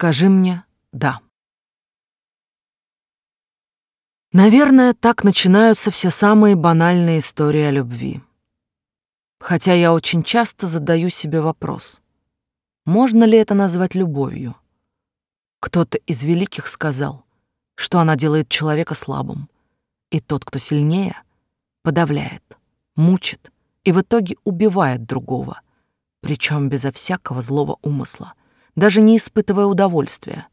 Скажи мне «да». Наверное, так начинаются все самые банальные истории о любви. Хотя я очень часто задаю себе вопрос, можно ли это назвать любовью? Кто-то из великих сказал, что она делает человека слабым, и тот, кто сильнее, подавляет, мучит и в итоге убивает другого, причем безо всякого злого умысла, даже не испытывая удовольствия,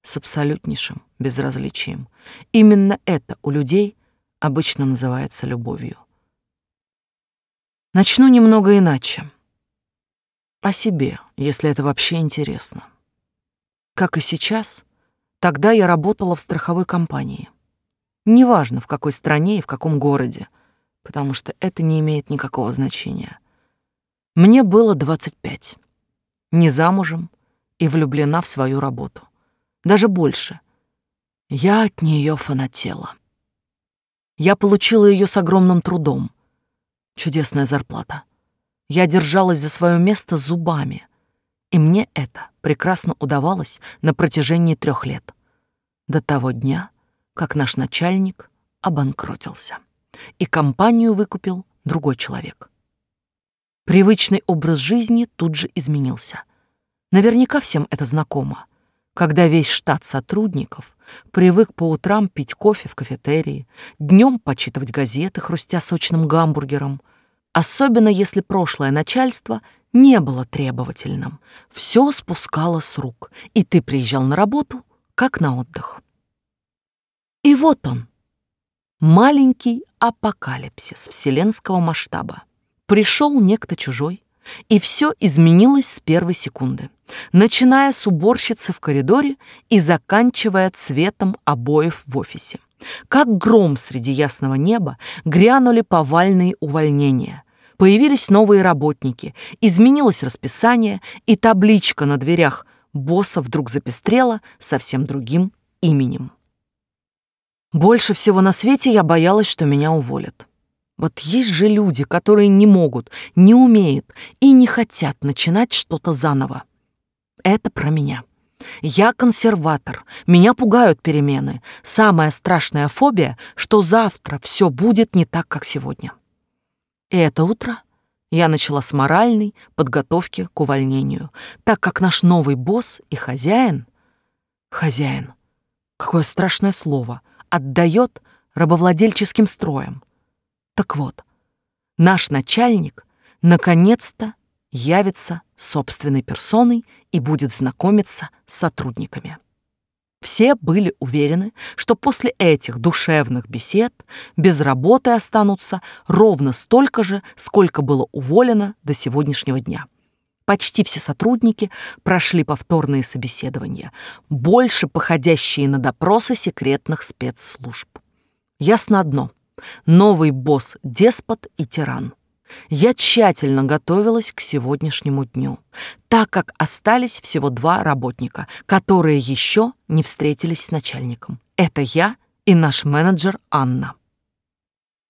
с абсолютнейшим безразличием. Именно это у людей обычно называется любовью. Начну немного иначе. О себе, если это вообще интересно. Как и сейчас, тогда я работала в страховой компании. Неважно, в какой стране и в каком городе, потому что это не имеет никакого значения. Мне было 25. Не замужем и влюблена в свою работу. Даже больше. Я от нее фанатела. Я получила ее с огромным трудом. Чудесная зарплата. Я держалась за свое место зубами, и мне это прекрасно удавалось на протяжении трех лет. До того дня, как наш начальник обанкротился, и компанию выкупил другой человек. Привычный образ жизни тут же изменился. Наверняка всем это знакомо когда весь штат сотрудников привык по утрам пить кофе в кафетерии, днем почитывать газеты, хрустя сочным гамбургером, особенно если прошлое начальство не было требовательным. Все спускало с рук, и ты приезжал на работу, как на отдых. И вот он, маленький апокалипсис вселенского масштаба. Пришел некто чужой, и все изменилось с первой секунды, начиная с уборщицы в коридоре и заканчивая цветом обоев в офисе. Как гром среди ясного неба грянули повальные увольнения. Появились новые работники, изменилось расписание, и табличка на дверях босса вдруг запестрела совсем другим именем. Больше всего на свете я боялась, что меня уволят. Вот есть же люди, которые не могут, не умеют и не хотят начинать что-то заново. Это про меня. Я консерватор, меня пугают перемены. Самая страшная фобия, что завтра все будет не так, как сегодня. И это утро я начала с моральной подготовки к увольнению, так как наш новый босс и хозяин... Хозяин. Какое страшное слово. Отдает рабовладельческим строем. Так вот, наш начальник наконец-то явится собственной персоной и будет знакомиться с сотрудниками. Все были уверены, что после этих душевных бесед без работы останутся ровно столько же, сколько было уволено до сегодняшнего дня. Почти все сотрудники прошли повторные собеседования, больше походящие на допросы секретных спецслужб. Ясно одно Новый босс — деспот и тиран. Я тщательно готовилась к сегодняшнему дню, так как остались всего два работника, которые еще не встретились с начальником. Это я и наш менеджер Анна.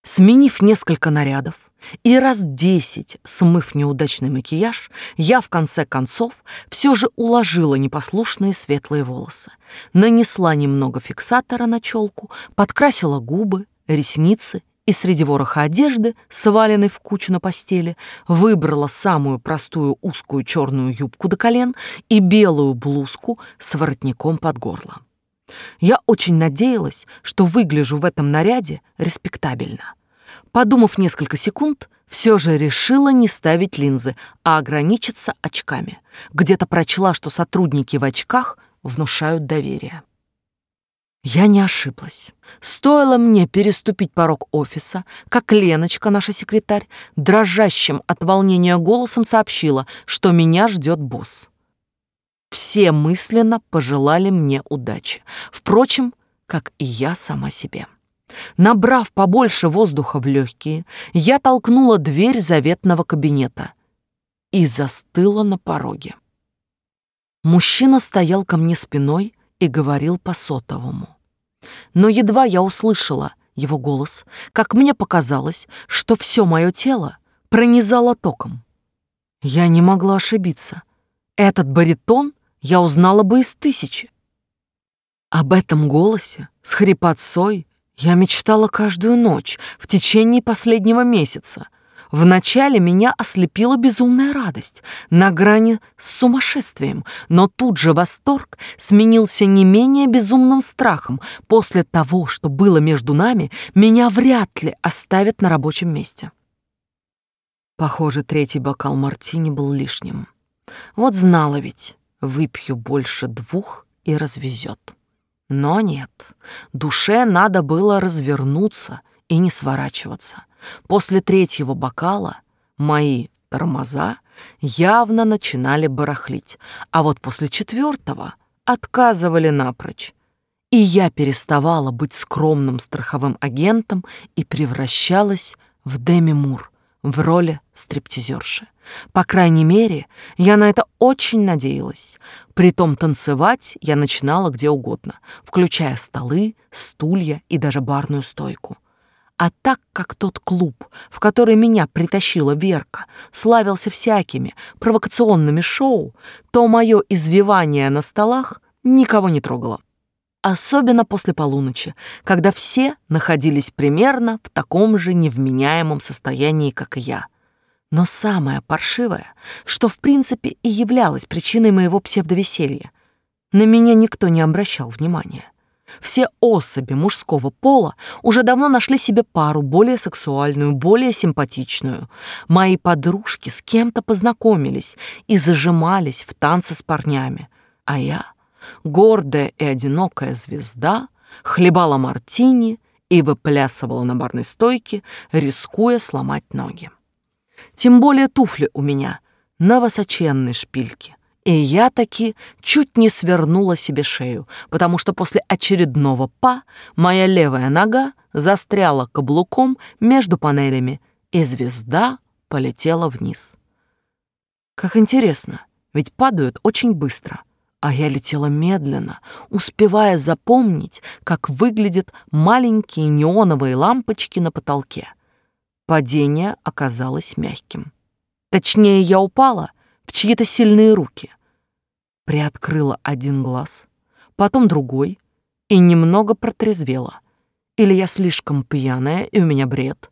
Сменив несколько нарядов и раз десять смыв неудачный макияж, я в конце концов все же уложила непослушные светлые волосы, нанесла немного фиксатора на челку, подкрасила губы, ресницы и среди вороха одежды, сваленной в кучу на постели, выбрала самую простую узкую черную юбку до колен и белую блузку с воротником под горло. Я очень надеялась, что выгляжу в этом наряде респектабельно. Подумав несколько секунд, все же решила не ставить линзы, а ограничиться очками. Где-то прочла, что сотрудники в очках внушают доверие. Я не ошиблась. Стоило мне переступить порог офиса, как Леночка, наша секретарь, дрожащим от волнения голосом сообщила, что меня ждет босс. Все мысленно пожелали мне удачи. Впрочем, как и я сама себе. Набрав побольше воздуха в легкие, я толкнула дверь заветного кабинета и застыла на пороге. Мужчина стоял ко мне спиной и говорил по сотовому. Но едва я услышала его голос, как мне показалось, что все мое тело пронизало током. Я не могла ошибиться. Этот баритон я узнала бы из тысячи. Об этом голосе с хрипотцой я мечтала каждую ночь в течение последнего месяца. Вначале меня ослепила безумная радость, на грани с сумасшествием, но тут же восторг сменился не менее безумным страхом. После того, что было между нами, меня вряд ли оставят на рабочем месте. Похоже, третий бокал мартини был лишним. Вот знала ведь, выпью больше двух и развезет. Но нет, душе надо было развернуться и не сворачиваться. После третьего бокала мои тормоза явно начинали барахлить, а вот после четвертого отказывали напрочь. И я переставала быть скромным страховым агентом и превращалась в Деми Мур в роли стриптизерши. По крайней мере, я на это очень надеялась. Притом танцевать я начинала где угодно, включая столы, стулья и даже барную стойку. А так как тот клуб, в который меня притащила Верка, славился всякими провокационными шоу, то мое извивание на столах никого не трогало. Особенно после полуночи, когда все находились примерно в таком же невменяемом состоянии, как и я — но самое паршивое, что в принципе и являлось причиной моего псевдовеселья, на меня никто не обращал внимания. Все особи мужского пола уже давно нашли себе пару более сексуальную, более симпатичную. Мои подружки с кем-то познакомились и зажимались в танце с парнями. А я, гордая и одинокая звезда, хлебала мартини и выплясывала на барной стойке, рискуя сломать ноги. Тем более туфли у меня на высоченной шпильке. И я таки чуть не свернула себе шею, потому что после очередного па моя левая нога застряла каблуком между панелями, и звезда полетела вниз. Как интересно, ведь падают очень быстро, а я летела медленно, успевая запомнить, как выглядят маленькие неоновые лампочки на потолке. Падение оказалось мягким. Точнее, я упала в чьи-то сильные руки. Приоткрыла один глаз, потом другой и немного протрезвела. Или я слишком пьяная, и у меня бред.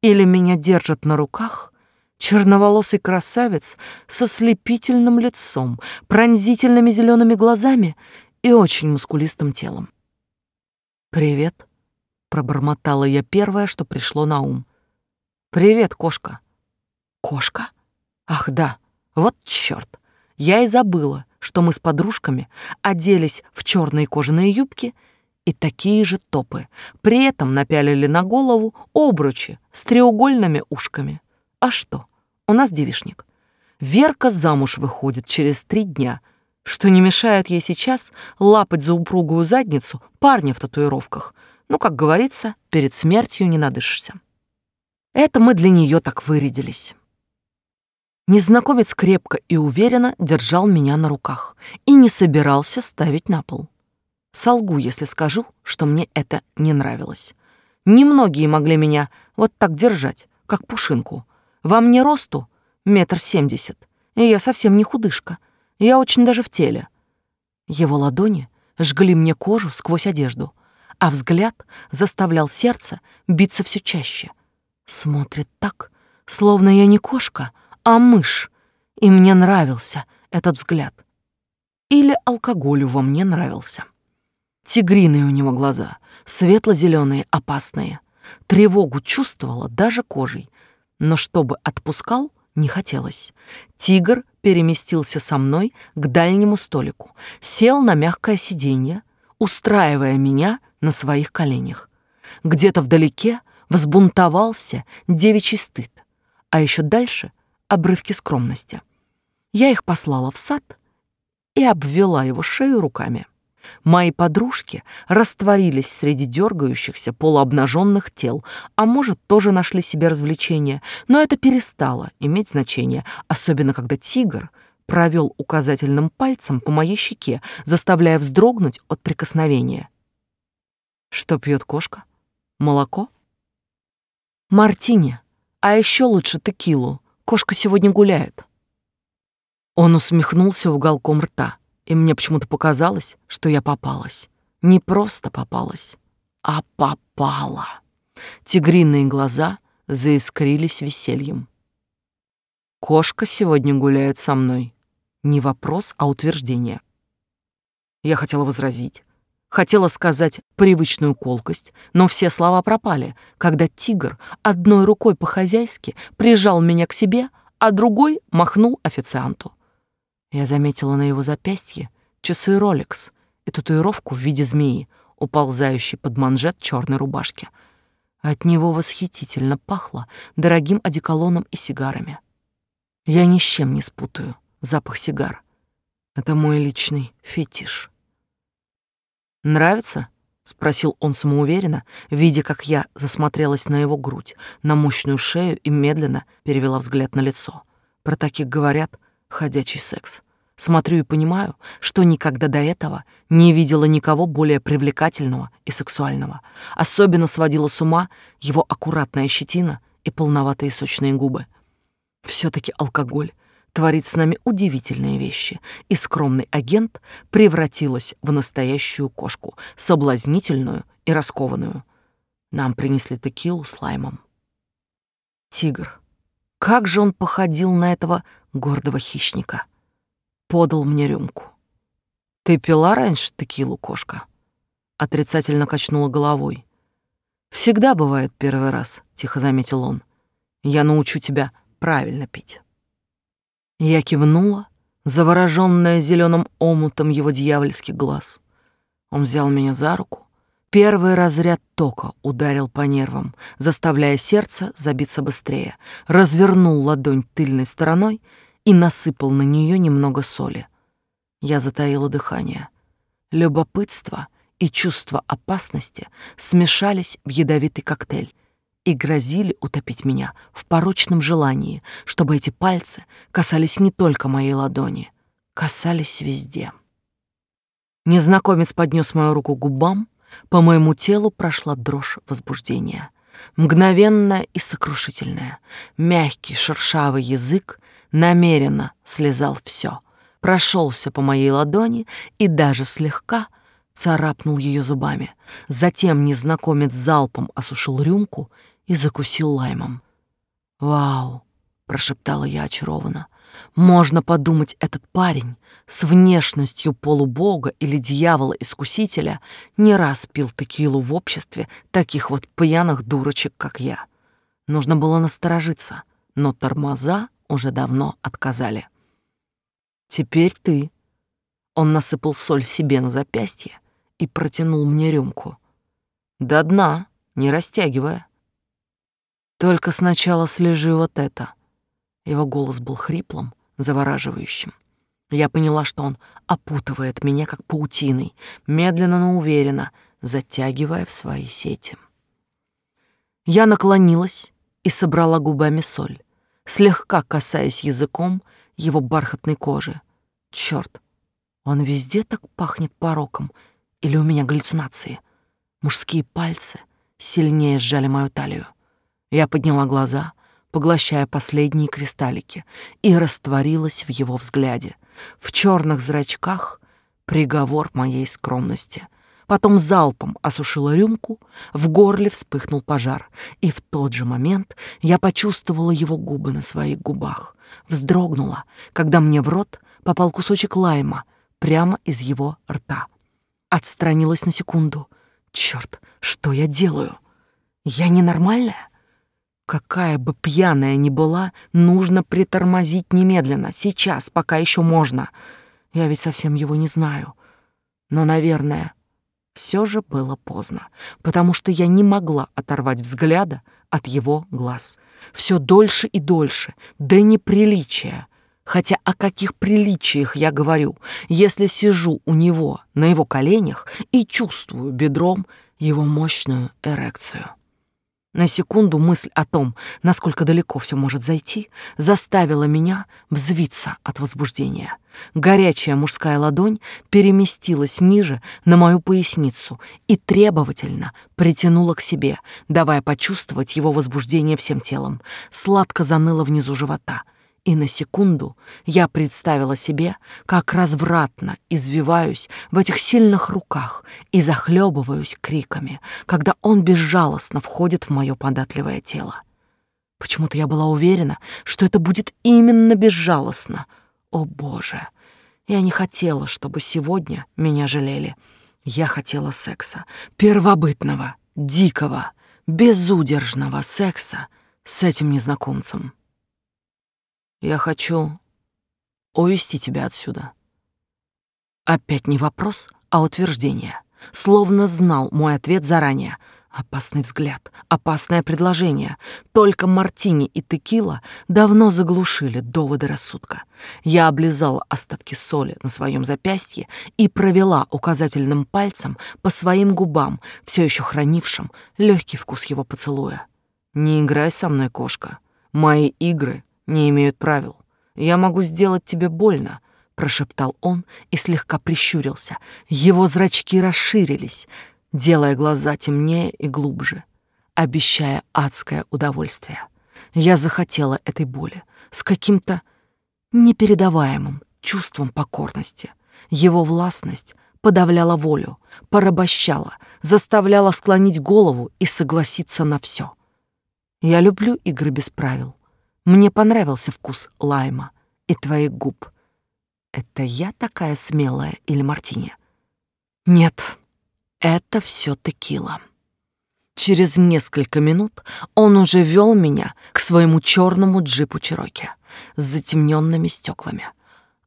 Или меня держат на руках черноволосый красавец со слепительным лицом, пронзительными зелеными глазами и очень мускулистым телом. «Привет», — пробормотала я первое, что пришло на ум. «Привет, кошка». «Кошка? Ах, да, вот чёрт. Я и забыла, что мы с подружками оделись в чёрные кожаные юбки и такие же топы. При этом напялили на голову обручи с треугольными ушками. А что? У нас девишник. Верка замуж выходит через три дня, что не мешает ей сейчас лапать за упругую задницу парня в татуировках. Ну, как говорится, перед смертью не надышишься. Это мы для нее так вырядились. Незнакомец крепко и уверенно держал меня на руках и не собирался ставить на пол. Солгу, если скажу, что мне это не нравилось. Немногие могли меня вот так держать, как пушинку. Во мне росту метр семьдесят, и я совсем не худышка. Я очень даже в теле. Его ладони жгли мне кожу сквозь одежду, а взгляд заставлял сердце биться все чаще — Смотрит так, словно я не кошка, а мышь, и мне нравился этот взгляд. Или алкоголю во мне нравился. Тигриные у него глаза, светло-зеленые, опасные. Тревогу чувствовала даже кожей, но чтобы отпускал, не хотелось. Тигр переместился со мной к дальнему столику, сел на мягкое сиденье, устраивая меня на своих коленях. Где-то вдалеке Взбунтовался девичий стыд, а еще дальше обрывки скромности. Я их послала в сад и обвела его шею руками. Мои подружки растворились среди дергающихся полуобнаженных тел, а может, тоже нашли себе развлечение, но это перестало иметь значение, особенно когда тигр провел указательным пальцем по моей щеке, заставляя вздрогнуть от прикосновения. Что пьет кошка? Молоко? Мартини, а еще лучше текилу. Кошка сегодня гуляет. Он усмехнулся уголком рта, И мне почему-то показалось, что я попалась. Не просто попалась, а попала. Тигриные глаза заискрились весельем. Кошка сегодня гуляет со мной. Не вопрос, а утверждение. Я хотела возразить, хотела сказать привычную колкость, но все слова пропали, когда тигр одной рукой по-хозяйски прижал меня к себе, а другой махнул официанту. Я заметила на его запястье часы Rolex и татуировку в виде змеи, уползающей под манжет черной рубашки. От него восхитительно пахло дорогим одеколоном и сигарами. Я ни с чем не спутаю запах сигар. Это мой личный фетиш. «Нравится?» — спросил он самоуверенно, видя, как я засмотрелась на его грудь, на мощную шею и медленно перевела взгляд на лицо. Про таких говорят «ходячий секс». Смотрю и понимаю, что никогда до этого не видела никого более привлекательного и сексуального. Особенно сводила с ума его аккуратная щетина и полноватые сочные губы. все таки алкоголь творит с нами удивительные вещи, и скромный агент превратилась в настоящую кошку, соблазнительную и раскованную. Нам принесли текилу с лаймом. Тигр. Как же он походил на этого гордого хищника. Подал мне рюмку. «Ты пила раньше текилу, кошка?» Отрицательно качнула головой. «Всегда бывает первый раз», — тихо заметил он. «Я научу тебя правильно пить». Я кивнула, заворожённая зеленым омутом его дьявольских глаз. Он взял меня за руку. Первый разряд тока ударил по нервам, заставляя сердце забиться быстрее. Развернул ладонь тыльной стороной и насыпал на нее немного соли. Я затаила дыхание. Любопытство и чувство опасности смешались в ядовитый коктейль, и грозили утопить меня в порочном желании, чтобы эти пальцы касались не только моей ладони, касались везде. Незнакомец поднес мою руку к губам, по моему телу прошла дрожь возбуждения. Мгновенная и сокрушительная. Мягкий шершавый язык намеренно слезал все, прошелся по моей ладони и даже слегка царапнул ее зубами. Затем незнакомец залпом осушил рюмку и закусил лаймом. «Вау!» — прошептала я очарованно. «Можно подумать, этот парень с внешностью полубога или дьявола-искусителя не раз пил текилу в обществе таких вот пьяных дурочек, как я. Нужно было насторожиться, но тормоза уже давно отказали. Теперь ты». Он насыпал соль себе на запястье и протянул мне рюмку. До дна, не растягивая. Только сначала слежи вот это. Его голос был хриплым, завораживающим. Я поняла, что он опутывает меня как паутиной, медленно, но уверенно, затягивая в свои сети. Я наклонилась и собрала губами соль, слегка касаясь языком его бархатной кожи. Черт, он везде так пахнет пороком, или у меня галлюцинации? Мужские пальцы сильнее сжали мою талию. Я подняла глаза, поглощая последние кристаллики, и растворилась в его взгляде. В черных зрачках приговор моей скромности. Потом залпом осушила рюмку, в горле вспыхнул пожар, и в тот же момент я почувствовала его губы на своих губах. Вздрогнула, когда мне в рот попал кусочек лайма прямо из его рта. Отстранилась на секунду. Черт, что я делаю? Я ненормальная? Какая бы пьяная ни была, нужно притормозить немедленно, сейчас, пока еще можно. Я ведь совсем его не знаю. Но, наверное, все же было поздно, потому что я не могла оторвать взгляда от его глаз. Все дольше и дольше, да неприличия. Хотя о каких приличиях я говорю, если сижу у него на его коленях и чувствую бедром его мощную эрекцию. На секунду мысль о том, насколько далеко все может зайти, заставила меня взвиться от возбуждения. Горячая мужская ладонь переместилась ниже на мою поясницу и требовательно притянула к себе, давая почувствовать его возбуждение всем телом. Сладко заныло внизу живота, И на секунду я представила себе, как развратно извиваюсь в этих сильных руках и захлебываюсь криками, когда он безжалостно входит в мое податливое тело. Почему-то я была уверена, что это будет именно безжалостно. О, Боже! Я не хотела, чтобы сегодня меня жалели. Я хотела секса. Первобытного, дикого, безудержного секса с этим незнакомцем. Я хочу увести тебя отсюда. Опять не вопрос, а утверждение. Словно знал мой ответ заранее. Опасный взгляд, опасное предложение. Только мартини и текила давно заглушили доводы рассудка. Я облизала остатки соли на своем запястье и провела указательным пальцем по своим губам, все еще хранившим легкий вкус его поцелуя. «Не играй со мной, кошка. Мои игры не имеют правил. Я могу сделать тебе больно, прошептал он и слегка прищурился. Его зрачки расширились, делая глаза темнее и глубже, обещая адское удовольствие. Я захотела этой боли с каким-то непередаваемым чувством покорности. Его властность подавляла волю, порабощала, заставляла склонить голову и согласиться на все. Я люблю игры без правил. Мне понравился вкус лайма и твоих губ. Это я такая смелая или мартини? Нет, это все текила. Через несколько минут он уже вел меня к своему черному джипу Чироки с затемненными стеклами.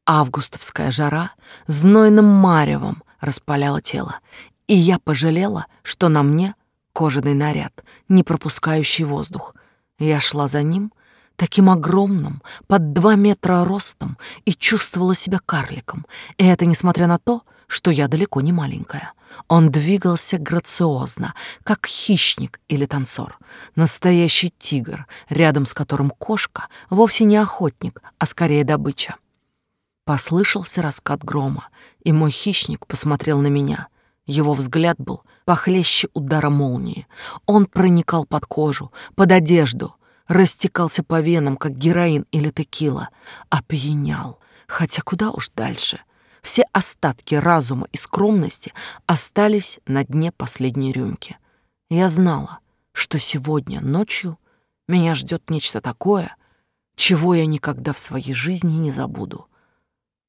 Августовская жара знойным маревом распаляла тело, и я пожалела, что на мне кожаный наряд, не пропускающий воздух. Я шла за ним, таким огромным, под два метра ростом, и чувствовала себя карликом. И это несмотря на то, что я далеко не маленькая. Он двигался грациозно, как хищник или танцор. Настоящий тигр, рядом с которым кошка вовсе не охотник, а скорее добыча. Послышался раскат грома, и мой хищник посмотрел на меня. Его взгляд был похлеще удара молнии. Он проникал под кожу, под одежду, растекался по венам, как героин или текила, опьянял, хотя куда уж дальше. Все остатки разума и скромности остались на дне последней рюмки. Я знала, что сегодня ночью меня ждет нечто такое, чего я никогда в своей жизни не забуду.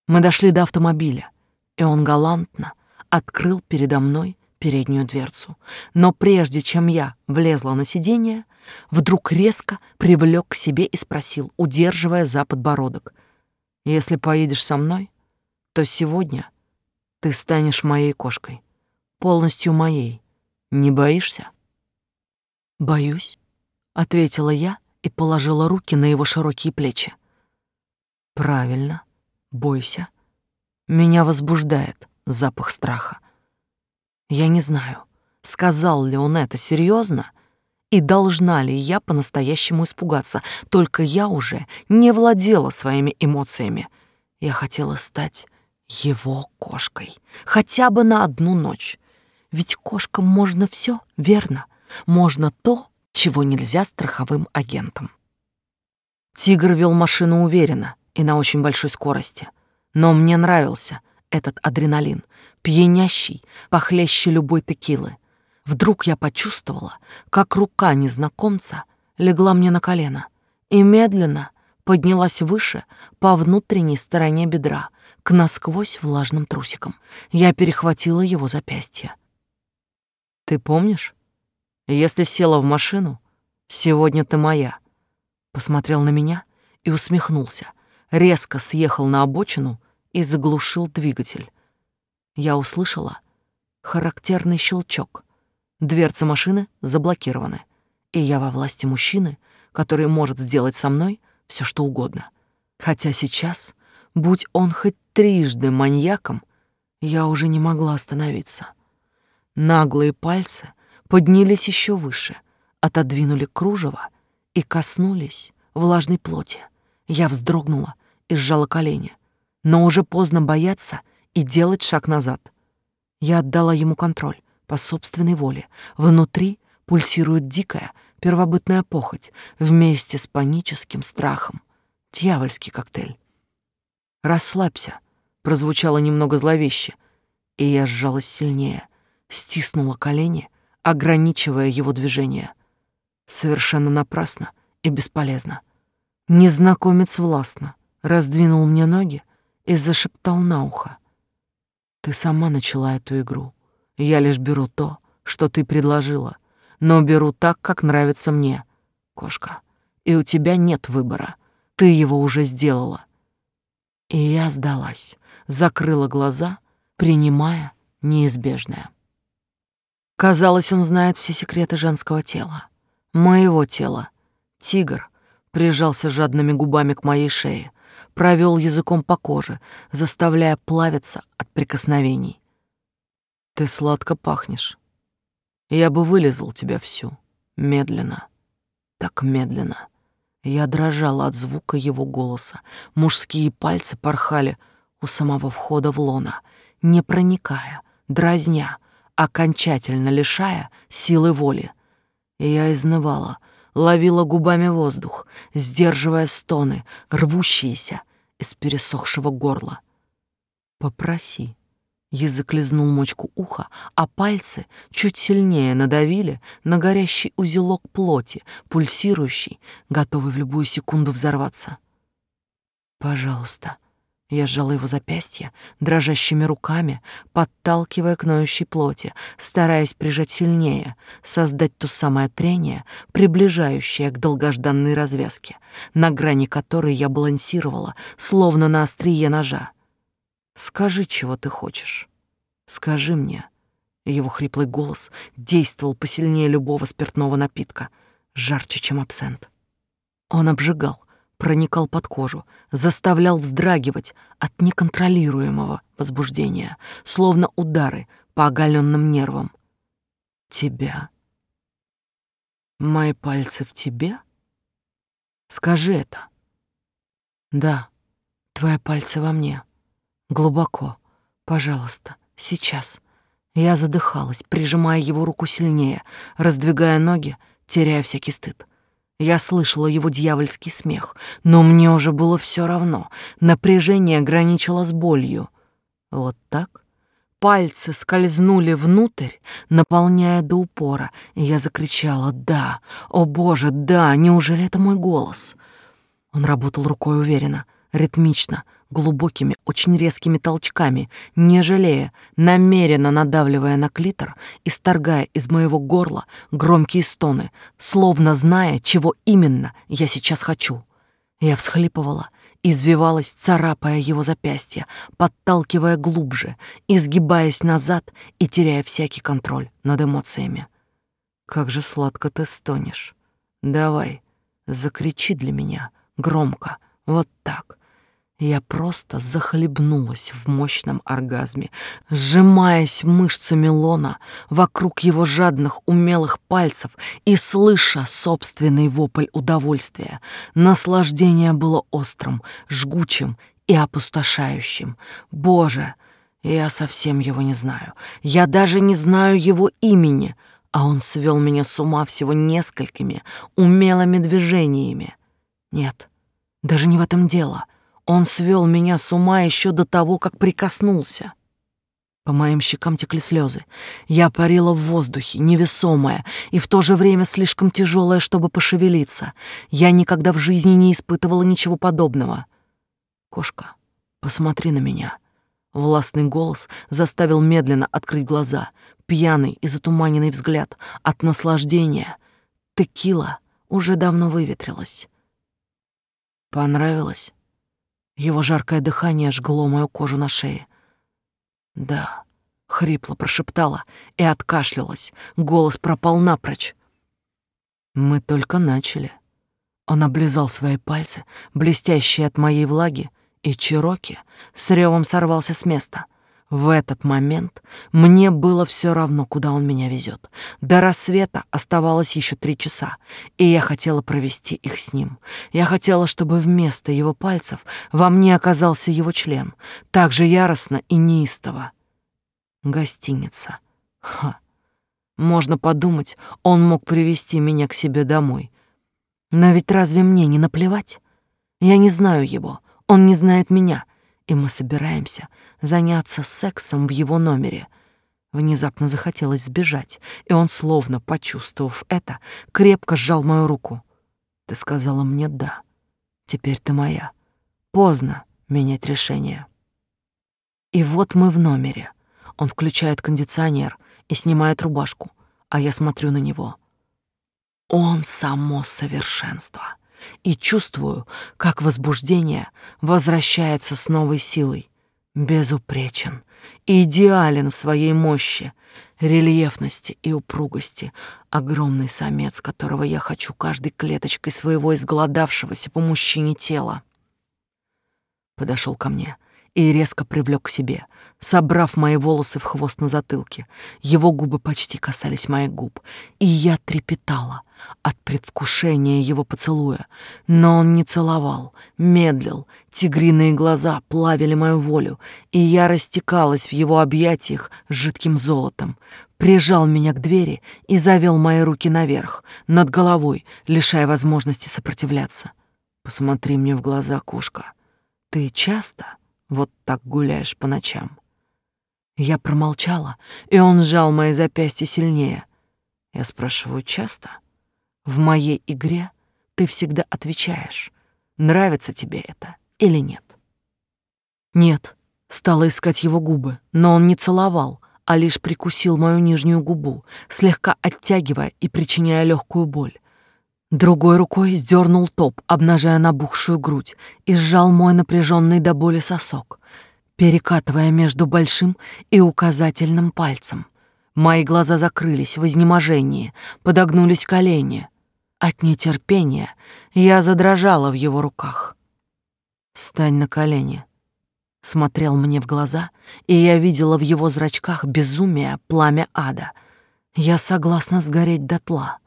Мы дошли до автомобиля, и он галантно открыл передо мной переднюю дверцу. Но прежде чем я влезла на сиденье, вдруг резко привлек к себе и спросил, удерживая за подбородок. «Если поедешь со мной, то сегодня ты станешь моей кошкой, полностью моей. Не боишься?» «Боюсь», — ответила я и положила руки на его широкие плечи. «Правильно, бойся. Меня возбуждает запах страха. Я не знаю, сказал ли он это серьезно, и должна ли я по-настоящему испугаться, только я уже не владела своими эмоциями. Я хотела стать его кошкой, хотя бы на одну ночь. Ведь кошкам можно все, верно? Можно то, чего нельзя страховым агентам. Тигр вел машину уверенно и на очень большой скорости, но мне нравился этот адреналин, пьянящий, похлеще любой текилы. Вдруг я почувствовала, как рука незнакомца легла мне на колено и медленно поднялась выше по внутренней стороне бедра, к насквозь влажным трусикам. Я перехватила его запястье. «Ты помнишь? Если села в машину, сегодня ты моя». Посмотрел на меня и усмехнулся, резко съехал на обочину и заглушил двигатель я услышала характерный щелчок. Дверцы машины заблокированы, и я во власти мужчины, который может сделать со мной все, что угодно. Хотя сейчас, будь он хоть трижды маньяком, я уже не могла остановиться. Наглые пальцы поднялись еще выше, отодвинули кружево и коснулись влажной плоти. Я вздрогнула и сжала колени, но уже поздно бояться — и делать шаг назад. Я отдала ему контроль по собственной воле. Внутри пульсирует дикая, первобытная похоть вместе с паническим страхом. Дьявольский коктейль. «Расслабься», — прозвучало немного зловеще, и я сжалась сильнее, стиснула колени, ограничивая его движение. Совершенно напрасно и бесполезно. Незнакомец властно раздвинул мне ноги и зашептал на ухо. «Ты сама начала эту игру. Я лишь беру то, что ты предложила, но беру так, как нравится мне, кошка. И у тебя нет выбора. Ты его уже сделала». И я сдалась, закрыла глаза, принимая неизбежное. Казалось, он знает все секреты женского тела. Моего тела. Тигр прижался жадными губами к моей шее, провел языком по коже, заставляя плавиться от прикосновений. Ты сладко пахнешь. Я бы вылезал тебя всю. Медленно. Так медленно. Я дрожала от звука его голоса. Мужские пальцы порхали у самого входа в лона, не проникая, дразня, окончательно лишая силы воли. Я изнывала, ловила губами воздух, сдерживая стоны, рвущиеся из пересохшего горла. «Попроси». Язык лизнул мочку уха, а пальцы чуть сильнее надавили на горящий узелок плоти, пульсирующий, готовый в любую секунду взорваться. «Пожалуйста», я сжала его запястье дрожащими руками, подталкивая к ноющей плоти, стараясь прижать сильнее, создать то самое трение, приближающее к долгожданной развязке, на грани которой я балансировала, словно на острие ножа. «Скажи, чего ты хочешь. Скажи мне». Его хриплый голос действовал посильнее любого спиртного напитка, жарче, чем абсент. Он обжигал, проникал под кожу, заставлял вздрагивать от неконтролируемого возбуждения, словно удары по оголенным нервам. Тебя? Мои пальцы в тебе? Скажи это. Да, твои пальцы во мне. Глубоко. Пожалуйста, сейчас. Я задыхалась, прижимая его руку сильнее, раздвигая ноги, теряя всякий стыд. Я слышала его дьявольский смех, но мне уже было все равно. Напряжение граничило с болью. Вот так. Пальцы скользнули внутрь, наполняя до упора, и я закричала «Да! О боже, да! Неужели это мой голос?» Он работал рукой уверенно, ритмично, глубокими, очень резкими толчками, не жалея, намеренно надавливая на клитор, и исторгая из моего горла громкие стоны, словно зная, чего именно я сейчас хочу. Я всхлипывала, извивалась, царапая его запястье, подталкивая глубже, изгибаясь назад и теряя всякий контроль над эмоциями. «Как же сладко ты стонешь! Давай, закричи для меня, громко, вот так!» Я просто захлебнулась в мощном оргазме, сжимаясь мышцами лона вокруг его жадных умелых пальцев и слыша собственный вопль удовольствия. Наслаждение было острым, жгучим и опустошающим. Боже, я совсем его не знаю. Я даже не знаю его имени, а он свел меня с ума всего несколькими умелыми движениями. Нет, даже не в этом дело — он свел меня с ума еще до того, как прикоснулся. По моим щекам текли слезы. Я парила в воздухе, невесомая и в то же время слишком тяжелая, чтобы пошевелиться. Я никогда в жизни не испытывала ничего подобного. «Кошка, посмотри на меня». Властный голос заставил медленно открыть глаза, пьяный и затуманенный взгляд от наслаждения. Текила уже давно выветрилась. «Понравилось?» Его жаркое дыхание жгло мою кожу на шее. «Да», — хрипло прошептала и откашлялась. Голос пропал напрочь. «Мы только начали». Он облизал свои пальцы, блестящие от моей влаги, и Чироки с ревом сорвался с места. В этот момент мне было все равно, куда он меня везет. До рассвета оставалось еще три часа, и я хотела провести их с ним. Я хотела, чтобы вместо его пальцев во мне оказался его член, так же яростно и неистово. Гостиница. Ха. Можно подумать, он мог привести меня к себе домой. Но ведь разве мне не наплевать? Я не знаю его, он не знает меня, и мы собираемся заняться сексом в его номере. Внезапно захотелось сбежать, и он, словно почувствовав это, крепко сжал мою руку. Ты сказала мне «да». Теперь ты моя. Поздно менять решение. И вот мы в номере. Он включает кондиционер и снимает рубашку, а я смотрю на него. Он само совершенство. И чувствую, как возбуждение возвращается с новой силой. Безупречен, идеален в своей мощи, рельефности и упругости, огромный самец, которого я хочу каждой клеточкой своего изголодавшегося по мужчине тела. Подошел ко мне и резко привлек к себе, собрав мои волосы в хвост на затылке. Его губы почти касались моих губ, и я трепетала от предвкушения его поцелуя. Но он не целовал, медлил, тигриные глаза плавили мою волю, и я растекалась в его объятиях жидким золотом. Прижал меня к двери и завел мои руки наверх, над головой, лишая возможности сопротивляться. «Посмотри мне в глаза, кошка. Ты часто вот так гуляешь по ночам?» Я промолчала, и он сжал мои запястья сильнее. Я спрашиваю часто. В моей игре ты всегда отвечаешь, нравится тебе это или нет. Нет, стала искать его губы, но он не целовал, а лишь прикусил мою нижнюю губу, слегка оттягивая и причиняя легкую боль. Другой рукой сдернул топ, обнажая набухшую грудь, и сжал мой напряженный до боли сосок перекатывая между большим и указательным пальцем. Мои глаза закрылись в изнеможении, подогнулись колени. От нетерпения я задрожала в его руках. «Встань на колени», — смотрел мне в глаза, и я видела в его зрачках безумие, пламя ада. Я согласна сгореть дотла.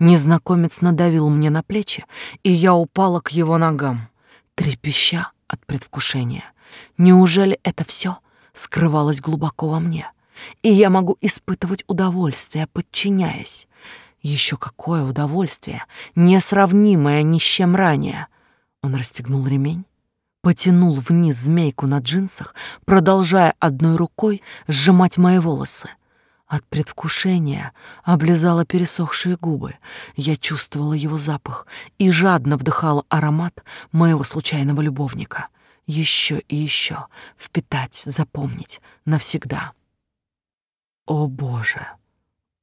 Незнакомец надавил мне на плечи, и я упала к его ногам, трепеща от предвкушения. Неужели это все скрывалось глубоко во мне? И я могу испытывать удовольствие, подчиняясь. Еще какое удовольствие, несравнимое ни с чем ранее. Он расстегнул ремень, потянул вниз змейку на джинсах, продолжая одной рукой сжимать мои волосы. От предвкушения облизала пересохшие губы. Я чувствовала его запах и жадно вдыхала аромат моего случайного любовника еще и еще, впитать, запомнить навсегда. О Боже,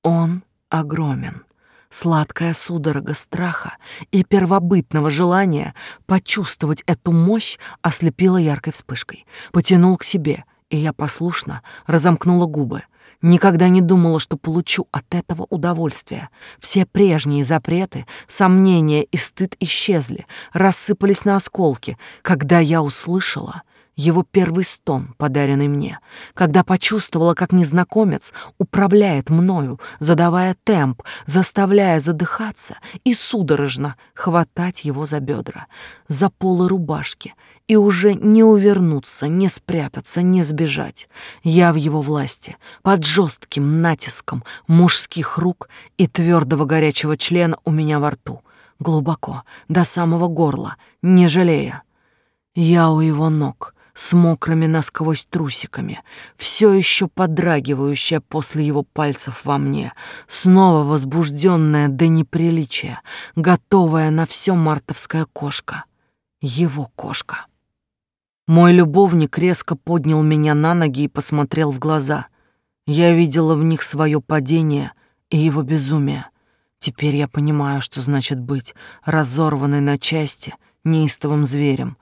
он огромен. Сладкая судорога страха и первобытного желания почувствовать эту мощь ослепила яркой вспышкой. Потянул к себе, и я послушно разомкнула губы, Никогда не думала, что получу от этого удовольствие. Все прежние запреты, сомнения и стыд исчезли, рассыпались на осколки, когда я услышала его первый стон, подаренный мне, когда почувствовала, как незнакомец управляет мною, задавая темп, заставляя задыхаться и судорожно хватать его за бедра, за полы рубашки, и уже не увернуться, не спрятаться, не сбежать. Я в его власти, под жестким натиском мужских рук и твердого горячего члена у меня во рту, глубоко, до самого горла, не жалея. Я у его ног — с мокрыми насквозь трусиками, все еще подрагивающая после его пальцев во мне, снова возбужденная до неприличия, готовая на все мартовская кошка. Его кошка. Мой любовник резко поднял меня на ноги и посмотрел в глаза. Я видела в них свое падение и его безумие. Теперь я понимаю, что значит быть разорванной на части неистовым зверем,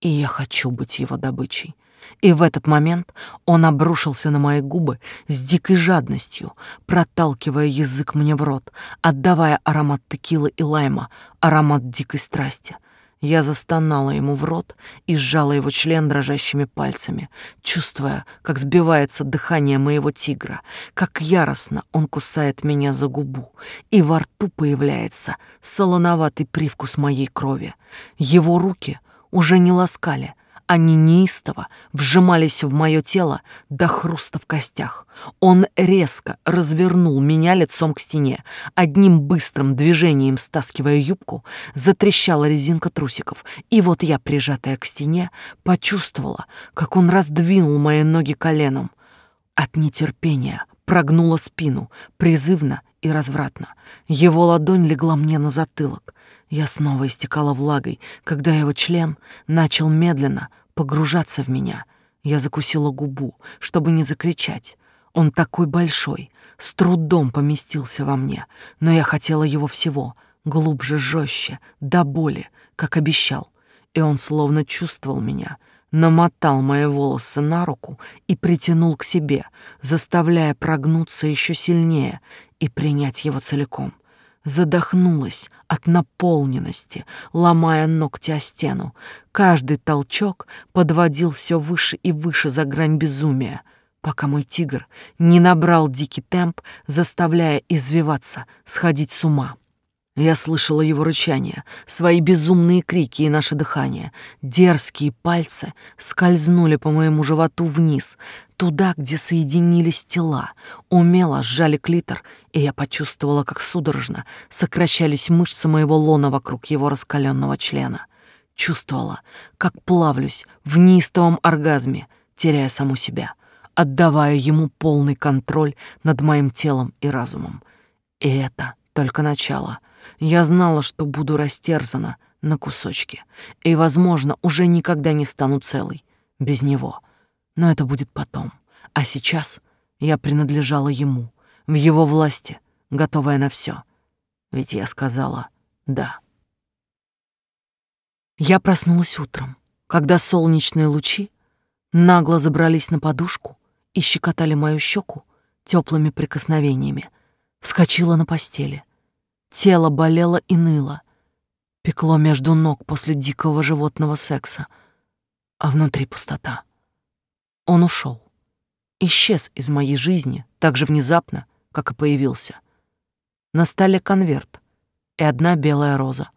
и я хочу быть его добычей. И в этот момент он обрушился на мои губы с дикой жадностью, проталкивая язык мне в рот, отдавая аромат текилы и лайма, аромат дикой страсти. Я застонала ему в рот и сжала его член дрожащими пальцами, чувствуя, как сбивается дыхание моего тигра, как яростно он кусает меня за губу, и во рту появляется солоноватый привкус моей крови. Его руки — уже не ласкали, Они неистово вжимались в мое тело до хруста в костях. Он резко развернул меня лицом к стене. Одним быстрым движением, стаскивая юбку, затрещала резинка трусиков. И вот я, прижатая к стене, почувствовала, как он раздвинул мои ноги коленом. От нетерпения прогнула спину, призывно и развратно. Его ладонь легла мне на затылок. Я снова истекала влагой, когда его член начал медленно, погружаться в меня. Я закусила губу, чтобы не закричать. Он такой большой, с трудом поместился во мне, но я хотела его всего, глубже, жестче, до боли, как обещал. И он словно чувствовал меня, намотал мои волосы на руку и притянул к себе, заставляя прогнуться еще сильнее и принять его целиком задохнулась от наполненности, ломая ногти о стену. Каждый толчок подводил все выше и выше за грань безумия, пока мой тигр не набрал дикий темп, заставляя извиваться, сходить с ума. Я слышала его рычание, свои безумные крики и наше дыхание. Дерзкие пальцы скользнули по моему животу вниз, туда, где соединились тела, умело сжали клитор, и я почувствовала, как судорожно сокращались мышцы моего лона вокруг его раскаленного члена. Чувствовала, как плавлюсь в неистовом оргазме, теряя саму себя, отдавая ему полный контроль над моим телом и разумом. И это только начало. Я знала, что буду растерзана на кусочки, и, возможно, уже никогда не стану целой без него — но это будет потом. А сейчас я принадлежала ему, в его власти, готовая на все. Ведь я сказала «да». Я проснулась утром, когда солнечные лучи нагло забрались на подушку и щекотали мою щеку теплыми прикосновениями. Вскочила на постели. Тело болело и ныло. Пекло между ног после дикого животного секса, а внутри пустота. Он ушел. Исчез из моей жизни так же внезапно, как и появился. На столе конверт и одна белая роза.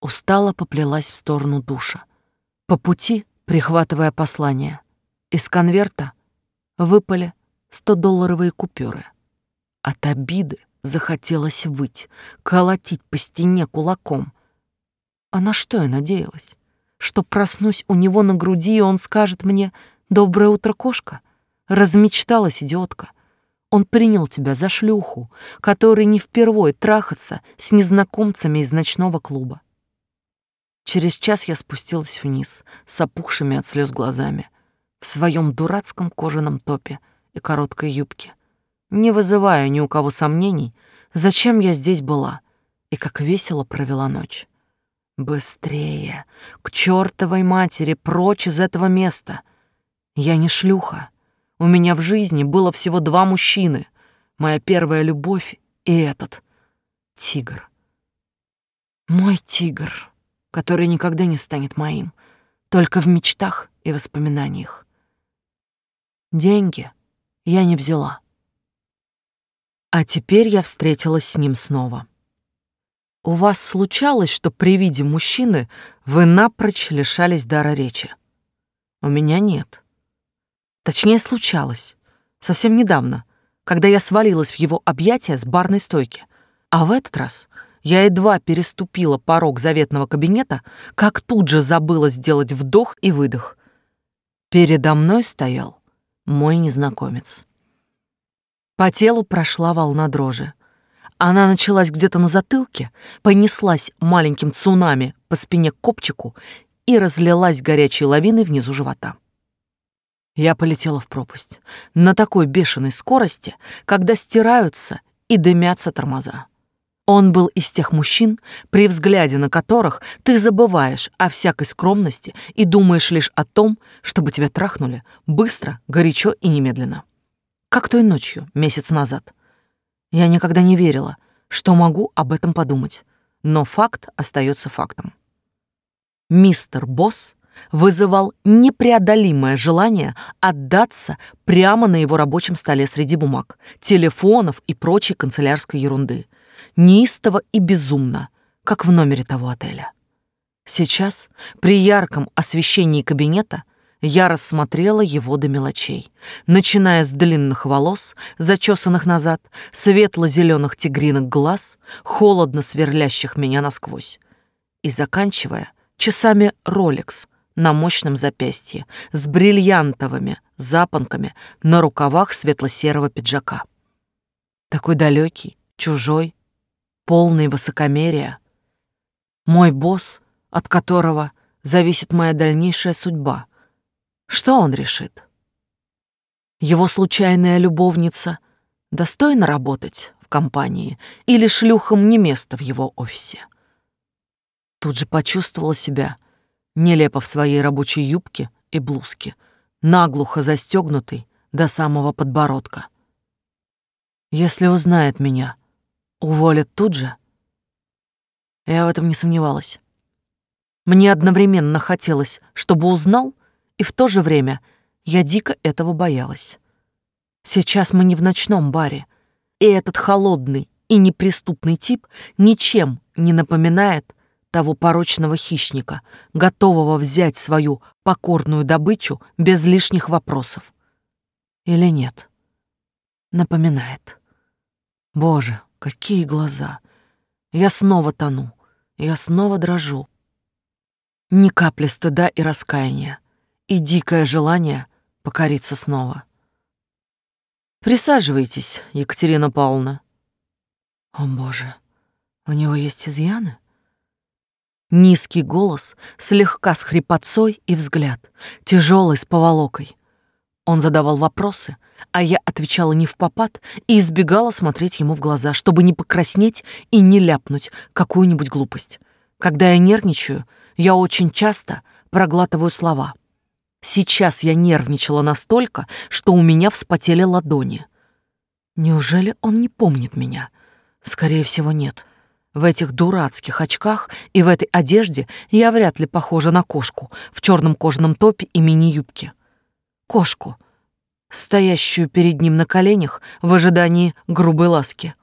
Устало поплелась в сторону душа. По пути, прихватывая послание, из конверта выпали 100-долларовые купюры. От обиды захотелось выть, колотить по стене кулаком. А на что я надеялась? Что проснусь у него на груди, и он скажет мне — Доброе утро, кошка. Размечталась идиотка. Он принял тебя за шлюху, который не впервой трахаться с незнакомцами из ночного клуба. Через час я спустилась вниз с опухшими от слез глазами в своем дурацком кожаном топе и короткой юбке, не вызывая ни у кого сомнений, зачем я здесь была и как весело провела ночь. Быстрее, к чертовой матери, прочь из этого места — я не шлюха. У меня в жизни было всего два мужчины. Моя первая любовь и этот. Тигр. Мой тигр, который никогда не станет моим, только в мечтах и воспоминаниях. Деньги я не взяла. А теперь я встретилась с ним снова. У вас случалось, что при виде мужчины вы напрочь лишались дара речи? У меня нет. Точнее, случалось. Совсем недавно, когда я свалилась в его объятия с барной стойки. А в этот раз я едва переступила порог заветного кабинета, как тут же забыла сделать вдох и выдох. Передо мной стоял мой незнакомец. По телу прошла волна дрожи. Она началась где-то на затылке, понеслась маленьким цунами по спине к копчику и разлилась горячей лавиной внизу живота. Я полетела в пропасть на такой бешеной скорости, когда стираются и дымятся тормоза. Он был из тех мужчин, при взгляде на которых ты забываешь о всякой скромности и думаешь лишь о том, чтобы тебя трахнули быстро, горячо и немедленно. Как той ночью, месяц назад. Я никогда не верила, что могу об этом подумать, но факт остается фактом. Мистер Босс вызывал непреодолимое желание отдаться прямо на его рабочем столе среди бумаг, телефонов и прочей канцелярской ерунды. Неистово и безумно, как в номере того отеля. Сейчас, при ярком освещении кабинета, я рассмотрела его до мелочей, начиная с длинных волос, зачесанных назад, светло-зеленых тигриных глаз, холодно сверлящих меня насквозь, и заканчивая часами Rolex на мощном запястье с бриллиантовыми запонками на рукавах светло-серого пиджака. Такой далекий, чужой, полный высокомерия. Мой босс, от которого зависит моя дальнейшая судьба — что он решит? Его случайная любовница достойна работать в компании или шлюхам не место в его офисе? Тут же почувствовала себя нелепо в своей рабочей юбке и блузке, наглухо застегнутой до самого подбородка. Если узнает меня, уволят тут же? Я в этом не сомневалась. Мне одновременно хотелось, чтобы узнал — и в то же время я дико этого боялась. Сейчас мы не в ночном баре, и этот холодный и неприступный тип ничем не напоминает того порочного хищника, готового взять свою покорную добычу без лишних вопросов. Или нет? Напоминает. Боже, какие глаза! Я снова тону, я снова дрожу. Ни капли стыда и раскаяния и дикое желание покориться снова. «Присаживайтесь, Екатерина Павловна». «О, Боже, у него есть изъяны?» Низкий голос, слегка с хрипотцой и взгляд, тяжелый с поволокой. Он задавал вопросы, а я отвечала не в попад и избегала смотреть ему в глаза, чтобы не покраснеть и не ляпнуть какую-нибудь глупость. Когда я нервничаю, я очень часто проглатываю слова — Сейчас я нервничала настолько, что у меня вспотели ладони. Неужели он не помнит меня? Скорее всего, нет. В этих дурацких очках и в этой одежде я вряд ли похожа на кошку в черном кожаном топе и мини-юбке. Кошку, стоящую перед ним на коленях в ожидании грубой ласки.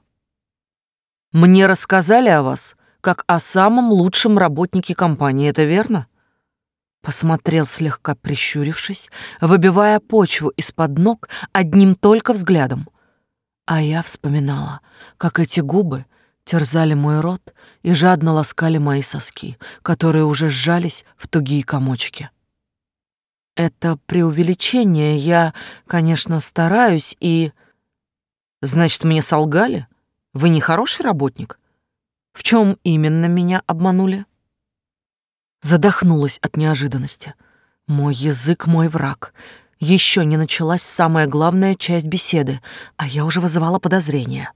Мне рассказали о вас, как о самом лучшем работнике компании, это верно? Посмотрел слегка прищурившись, выбивая почву из-под ног одним только взглядом. А я вспоминала, как эти губы терзали мой рот и жадно ласкали мои соски, которые уже сжались в тугие комочки. Это преувеличение, я, конечно, стараюсь и... Значит, мне солгали? Вы не хороший работник? В чем именно меня обманули? Задохнулась от неожиданности. Мой язык — мой враг. Еще не началась самая главная часть беседы, а я уже вызывала подозрения.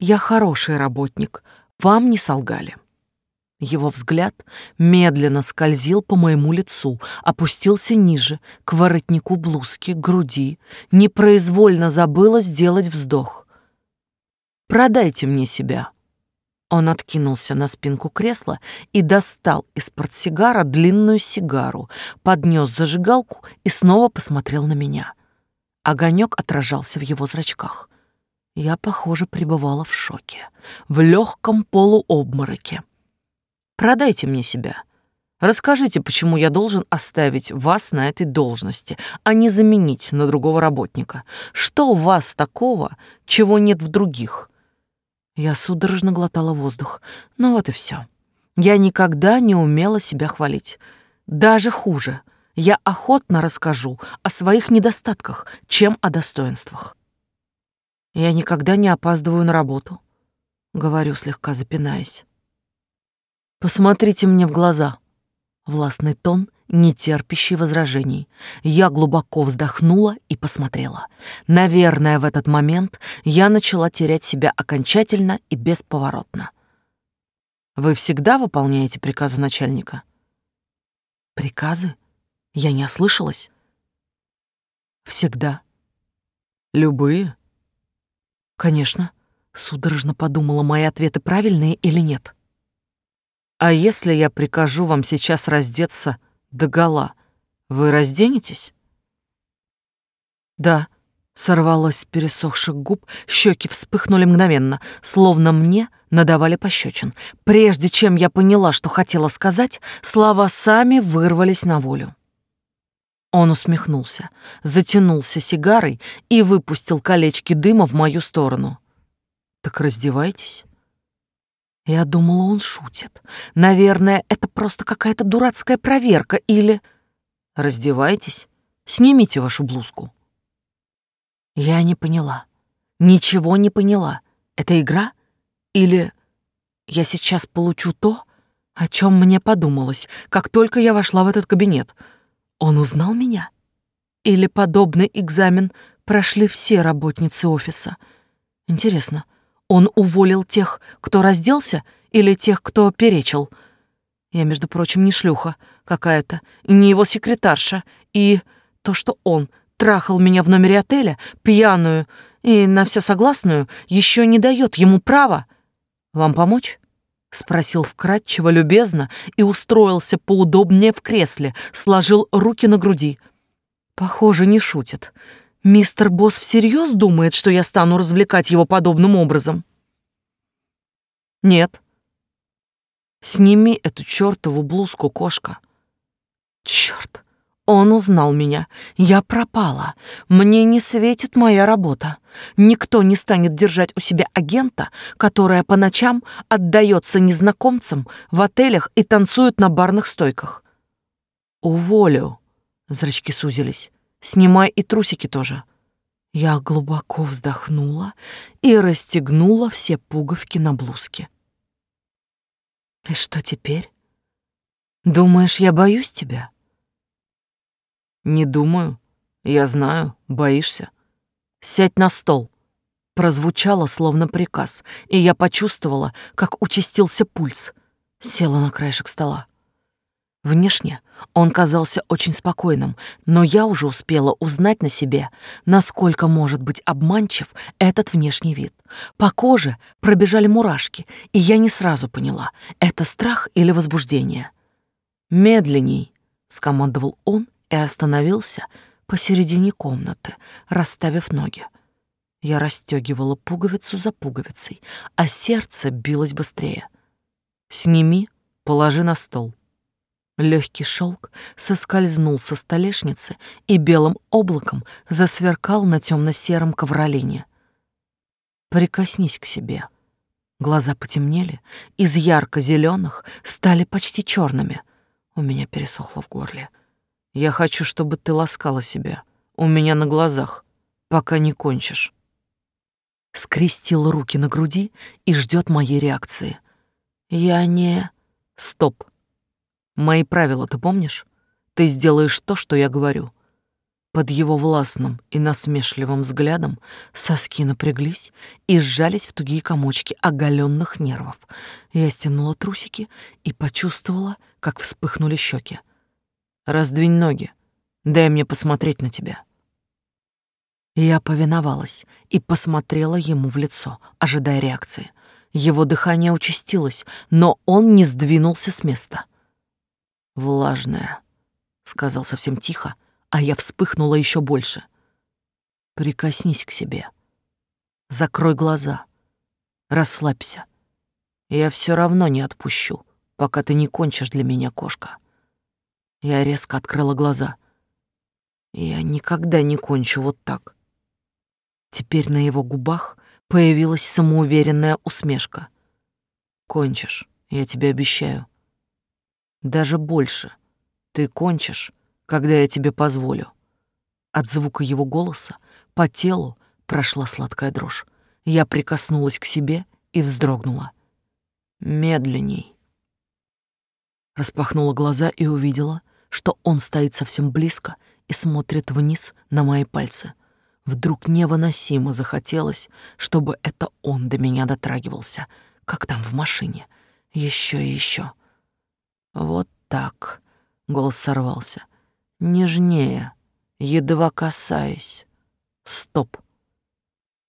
«Я хороший работник, вам не солгали». Его взгляд медленно скользил по моему лицу, опустился ниже, к воротнику блузки, груди, непроизвольно забыла сделать вздох. «Продайте мне себя, он откинулся на спинку кресла и достал из портсигара длинную сигару, поднес зажигалку и снова посмотрел на меня. Огонек отражался в его зрачках. Я, похоже, пребывала в шоке, в легком полуобмороке. «Продайте мне себя. Расскажите, почему я должен оставить вас на этой должности, а не заменить на другого работника. Что у вас такого, чего нет в других?» Я судорожно глотала воздух. Ну вот и все. Я никогда не умела себя хвалить. Даже хуже. Я охотно расскажу о своих недостатках, чем о достоинствах. Я никогда не опаздываю на работу, говорю, слегка запинаясь. Посмотрите мне в глаза. Властный тон не терпящий возражений. Я глубоко вздохнула и посмотрела. Наверное, в этот момент я начала терять себя окончательно и бесповоротно. Вы всегда выполняете приказы начальника? Приказы? Я не ослышалась. Всегда. Любые? Конечно. Судорожно подумала, мои ответы правильные или нет. А если я прикажу вам сейчас раздеться догола. Вы разденетесь? Да, сорвалось с пересохших губ, щеки вспыхнули мгновенно, словно мне надавали пощечин. Прежде чем я поняла, что хотела сказать, слова сами вырвались на волю. Он усмехнулся, затянулся сигарой и выпустил колечки дыма в мою сторону. «Так раздевайтесь». Я думала, он шутит. Наверное, это просто какая-то дурацкая проверка или... Раздевайтесь, снимите вашу блузку. Я не поняла. Ничего не поняла. Это игра? Или я сейчас получу то, о чем мне подумалось, как только я вошла в этот кабинет? Он узнал меня? Или подобный экзамен прошли все работницы офиса? Интересно, он уволил тех, кто разделся, или тех, кто перечил? Я, между прочим, не шлюха какая-то, не его секретарша, и то, что он трахал меня в номере отеля, пьяную и на все согласную, еще не дает ему права. Вам помочь? Спросил вкратчиво, любезно и устроился поудобнее в кресле, сложил руки на груди. Похоже, не шутит. Мистер Босс всерьез думает, что я стану развлекать его подобным образом? Нет. Сними эту чертову блузку, кошка. Черт, он узнал меня. Я пропала. Мне не светит моя работа. Никто не станет держать у себя агента, которая по ночам отдается незнакомцам в отелях и танцует на барных стойках. Уволю. Зрачки сузились. Снимай и трусики тоже. Я глубоко вздохнула и расстегнула все пуговки на блузке. И что теперь? Думаешь, я боюсь тебя? Не думаю. Я знаю, боишься. Сядь на стол. Прозвучало словно приказ, и я почувствовала, как участился пульс. Села на краешек стола. Внешне он казался очень спокойным, но я уже успела узнать на себе, насколько может быть обманчив этот внешний вид. По коже пробежали мурашки, и я не сразу поняла, это страх или возбуждение. «Медленней», — скомандовал он и остановился посередине комнаты, расставив ноги. Я расстегивала пуговицу за пуговицей, а сердце билось быстрее. «Сними, положи на стол». Легкий шелк соскользнул со столешницы и белым облаком засверкал на темно-сером ковролине. Прикоснись к себе. Глаза потемнели, из ярко-зеленых стали почти черными. У меня пересохло в горле. Я хочу, чтобы ты ласкала себя. У меня на глазах, пока не кончишь. Скрестил руки на груди и ждет моей реакции. Я не... Стоп. Мои правила ты помнишь? Ты сделаешь то, что я говорю. Под его властным и насмешливым взглядом соски напряглись и сжались в тугие комочки оголенных нервов. Я стянула трусики и почувствовала, как вспыхнули щеки. «Раздвинь ноги, дай мне посмотреть на тебя». Я повиновалась и посмотрела ему в лицо, ожидая реакции. Его дыхание участилось, но он не сдвинулся с места влажная», — сказал совсем тихо, а я вспыхнула еще больше. «Прикоснись к себе. Закрой глаза. Расслабься. Я все равно не отпущу, пока ты не кончишь для меня, кошка». Я резко открыла глаза. Я никогда не кончу вот так. Теперь на его губах появилась самоуверенная усмешка. «Кончишь, я тебе обещаю даже больше. Ты кончишь, когда я тебе позволю. От звука его голоса по телу прошла сладкая дрожь. Я прикоснулась к себе и вздрогнула. Медленней. Распахнула глаза и увидела, что он стоит совсем близко и смотрит вниз на мои пальцы. Вдруг невыносимо захотелось, чтобы это он до меня дотрагивался, как там в машине. Еще и еще. Вот так. Голос сорвался. Нежнее, едва касаясь. Стоп.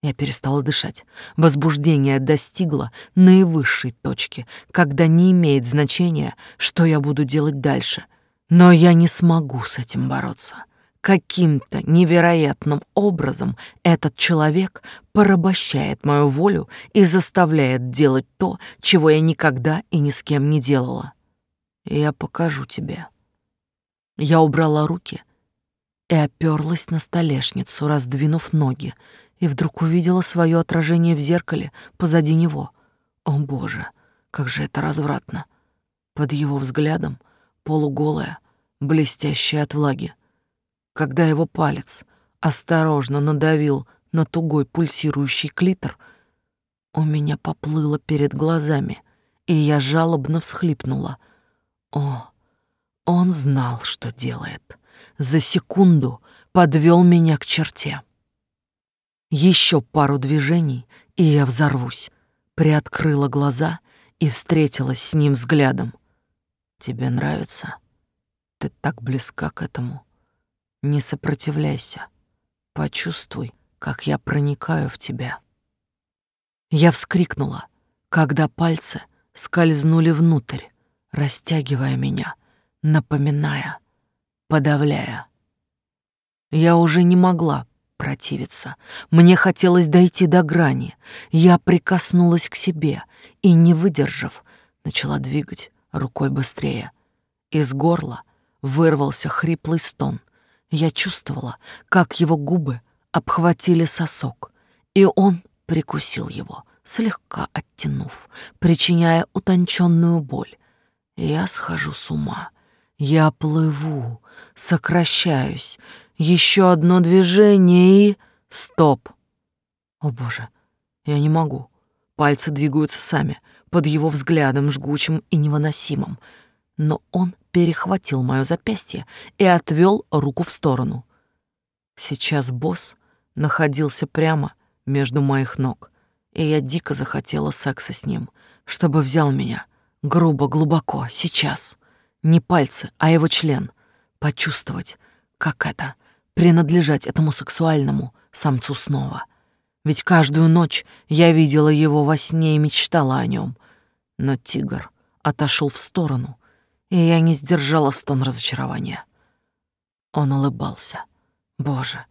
Я перестала дышать. Возбуждение достигло наивысшей точки, когда не имеет значения, что я буду делать дальше. Но я не смогу с этим бороться. Каким-то невероятным образом этот человек порабощает мою волю и заставляет делать то, чего я никогда и ни с кем не делала. Я покажу тебе. Я убрала руки и оперлась на столешницу, раздвинув ноги, и вдруг увидела свое отражение в зеркале позади него. О, Боже, как же это развратно! Под его взглядом полуголая, блестящая от влаги. Когда его палец осторожно надавил на тугой пульсирующий клитор, у меня поплыло перед глазами, и я жалобно всхлипнула. О, он знал, что делает. За секунду подвел меня к черте. Еще пару движений, и я взорвусь. Приоткрыла глаза и встретилась с ним взглядом. Тебе нравится? Ты так близка к этому. Не сопротивляйся. Почувствуй, как я проникаю в тебя. Я вскрикнула, когда пальцы скользнули внутрь, растягивая меня, напоминая, подавляя. Я уже не могла противиться. Мне хотелось дойти до грани. Я прикоснулась к себе и, не выдержав, начала двигать рукой быстрее. Из горла вырвался хриплый стон. Я чувствовала, как его губы обхватили сосок, и он прикусил его, слегка оттянув, причиняя утонченную боль. Я схожу с ума. Я плыву, сокращаюсь. Еще одно движение и... Стоп! О, боже, я не могу. Пальцы двигаются сами, под его взглядом жгучим и невыносимым. Но он перехватил мое запястье и отвел руку в сторону. Сейчас босс находился прямо между моих ног, и я дико захотела секса с ним, чтобы взял меня грубо, глубоко, сейчас. Не пальцы, а его член. Почувствовать, как это — принадлежать этому сексуальному самцу снова. Ведь каждую ночь я видела его во сне и мечтала о нем. Но тигр отошел в сторону — и я не сдержала стон разочарования. Он улыбался. Боже,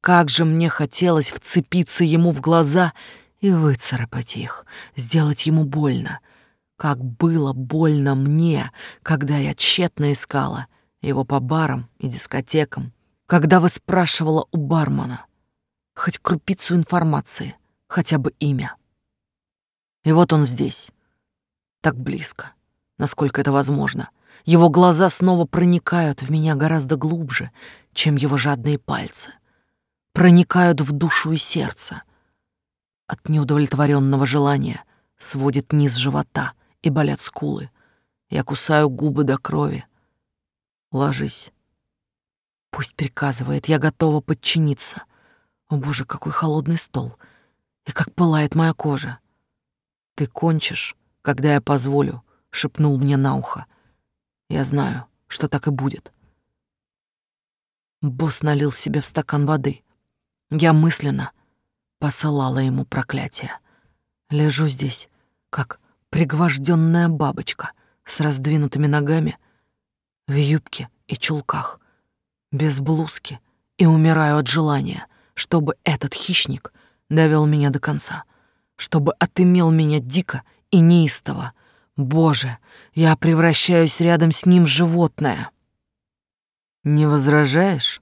как же мне хотелось вцепиться ему в глаза и выцарапать их, сделать ему больно. Как было больно мне, когда я тщетно искала его по барам и дискотекам, когда вы спрашивала у бармена хоть крупицу информации, хотя бы имя. И вот он здесь, так близко, насколько это возможно. Его глаза снова проникают в меня гораздо глубже, чем его жадные пальцы. Проникают в душу и сердце. От неудовлетворенного желания сводит низ живота и болят скулы. Я кусаю губы до крови. Ложись. Пусть приказывает, я готова подчиниться. О боже, какой холодный стол. И как пылает моя кожа. Ты кончишь, когда я позволю, шепнул мне на ухо. Я знаю, что так и будет. Босс налил себе в стакан воды. Я мысленно посылала ему проклятие. Лежу здесь, как пригвожденная бабочка с раздвинутыми ногами, в юбке и чулках, без блузки, и умираю от желания, чтобы этот хищник довел меня до конца, чтобы отымел меня дико и неистово, Боже, я превращаюсь рядом с ним в животное. Не возражаешь?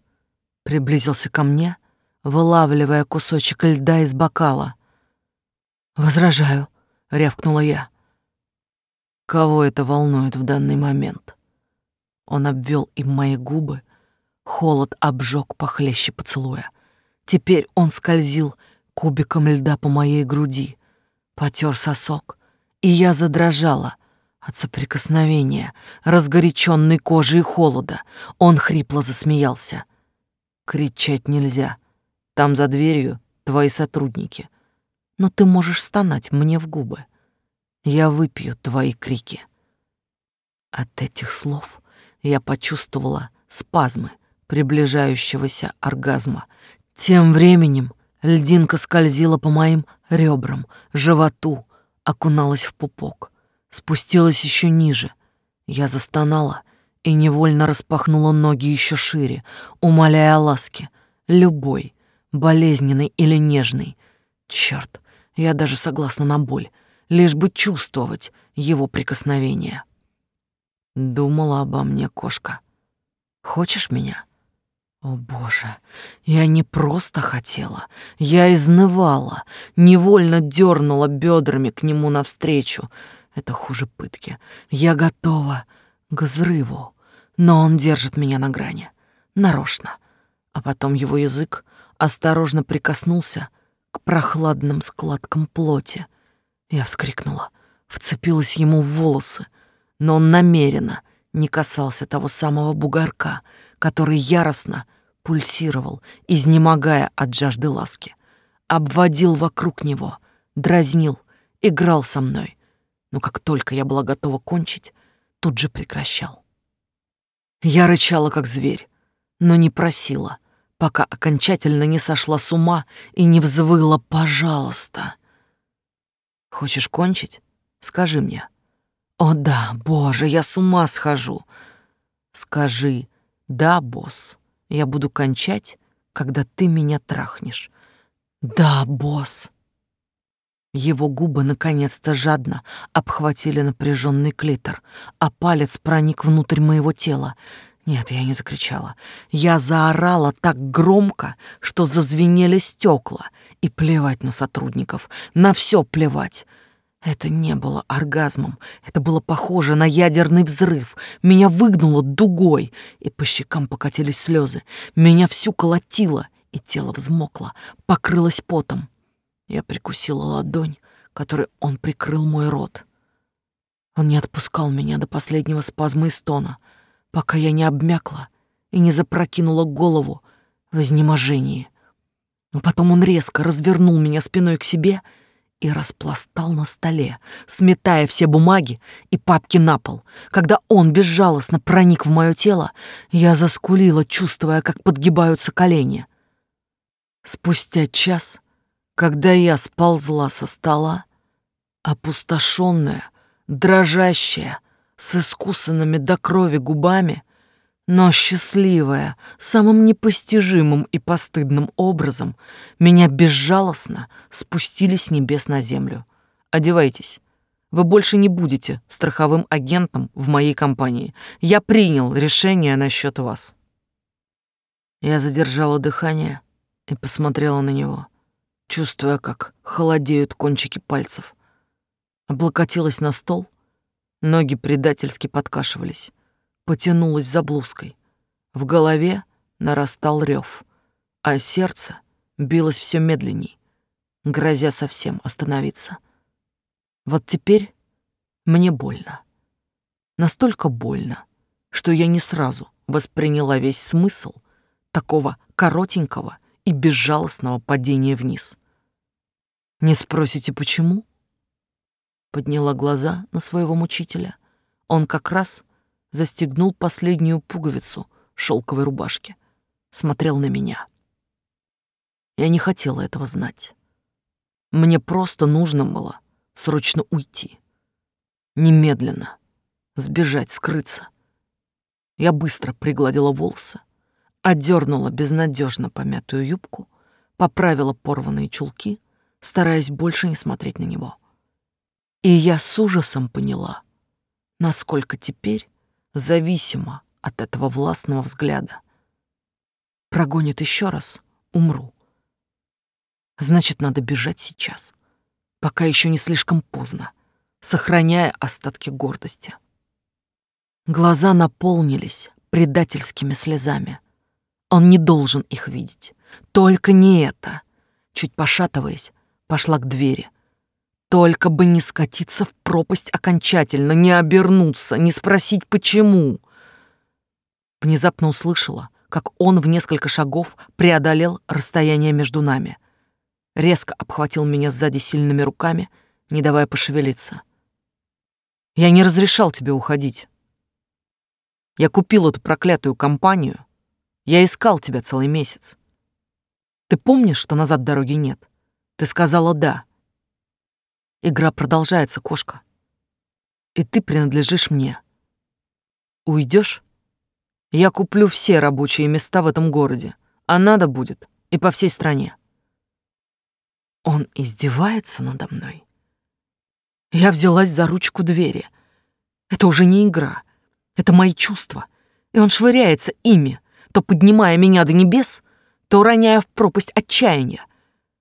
Приблизился ко мне, вылавливая кусочек льда из бокала. Возражаю, рявкнула я. Кого это волнует в данный момент? Он обвел им мои губы, холод обжег похлеще поцелуя. Теперь он скользил кубиком льда по моей груди, потер сосок, и я задрожала от соприкосновения, разгоряченной кожи и холода. Он хрипло засмеялся. Кричать нельзя. Там за дверью твои сотрудники. Но ты можешь стонать мне в губы. Я выпью твои крики. От этих слов я почувствовала спазмы приближающегося оргазма. Тем временем льдинка скользила по моим ребрам, животу, окуналась в пупок, спустилась еще ниже. Я застонала и невольно распахнула ноги еще шире, умоляя о ласке, любой, болезненный или нежный. Черт, я даже согласна на боль, лишь бы чувствовать его прикосновение. Думала обо мне кошка. Хочешь меня? О, боже, я не просто хотела, я изнывала, невольно дернула бедрами к нему навстречу. Это хуже пытки. Я готова к взрыву, но он держит меня на грани, нарочно. А потом его язык осторожно прикоснулся к прохладным складкам плоти. Я вскрикнула, вцепилась ему в волосы, но он намеренно не касался того самого бугорка, который яростно пульсировал, изнемогая от жажды ласки. Обводил вокруг него, дразнил, играл со мной. Но как только я была готова кончить, тут же прекращал. Я рычала, как зверь, но не просила, пока окончательно не сошла с ума и не взвыла «пожалуйста». «Хочешь кончить? Скажи мне». «О да, боже, я с ума схожу». «Скажи, да, босс, я буду кончать, когда ты меня трахнешь». «Да, босс». Его губы наконец-то жадно обхватили напряженный клитор, а палец проник внутрь моего тела. Нет, я не закричала. Я заорала так громко, что зазвенели стекла. И плевать на сотрудников, на все плевать. Это не было оргазмом, это было похоже на ядерный взрыв. Меня выгнуло дугой, и по щекам покатились слезы. Меня всю колотило, и тело взмокло, покрылось потом. Я прикусила ладонь, которой он прикрыл мой рот. Он не отпускал меня до последнего спазма и стона, пока я не обмякла и не запрокинула голову в изнеможении. Но потом он резко развернул меня спиной к себе — и распластал на столе, сметая все бумаги и папки на пол. Когда он безжалостно проник в мое тело, я заскулила, чувствуя, как подгибаются колени. Спустя час, когда я сползла со стола, опустошенная, дрожащая, с искусанными до крови губами, но счастливая, самым непостижимым и постыдным образом, меня безжалостно спустили с небес на землю. Одевайтесь. Вы больше не будете страховым агентом в моей компании. Я принял решение насчет вас. Я задержала дыхание и посмотрела на него, чувствуя, как холодеют кончики пальцев. Облокотилась на стол, ноги предательски подкашивались потянулась за блузкой. В голове нарастал рев, а сердце билось все медленней, грозя совсем остановиться. Вот теперь мне больно. Настолько больно, что я не сразу восприняла весь смысл такого коротенького и безжалостного падения вниз. Не спросите, почему? Подняла глаза на своего мучителя. Он как раз застегнул последнюю пуговицу шелковой рубашки, смотрел на меня. Я не хотела этого знать. Мне просто нужно было срочно уйти. Немедленно. Сбежать, скрыться. Я быстро пригладила волосы, отдернула безнадежно помятую юбку, поправила порванные чулки, стараясь больше не смотреть на него. И я с ужасом поняла, насколько теперь зависима от этого властного взгляда. Прогонит еще раз, умру. Значит, надо бежать сейчас, пока еще не слишком поздно, сохраняя остатки гордости. Глаза наполнились предательскими слезами. Он не должен их видеть. Только не это. Чуть пошатываясь, пошла к двери, только бы не скатиться в пропасть окончательно, не обернуться, не спросить почему. Внезапно услышала, как он в несколько шагов преодолел расстояние между нами. Резко обхватил меня сзади сильными руками, не давая пошевелиться. «Я не разрешал тебе уходить. Я купил эту проклятую компанию. Я искал тебя целый месяц. Ты помнишь, что назад дороги нет? Ты сказала «да». Игра продолжается, кошка. И ты принадлежишь мне. Уйдешь Я куплю все рабочие места в этом городе, а надо будет и по всей стране. Он издевается надо мной. Я взялась за ручку двери. Это уже не игра. Это мои чувства. И он швыряется ими, то поднимая меня до небес, то роняя в пропасть отчаяния.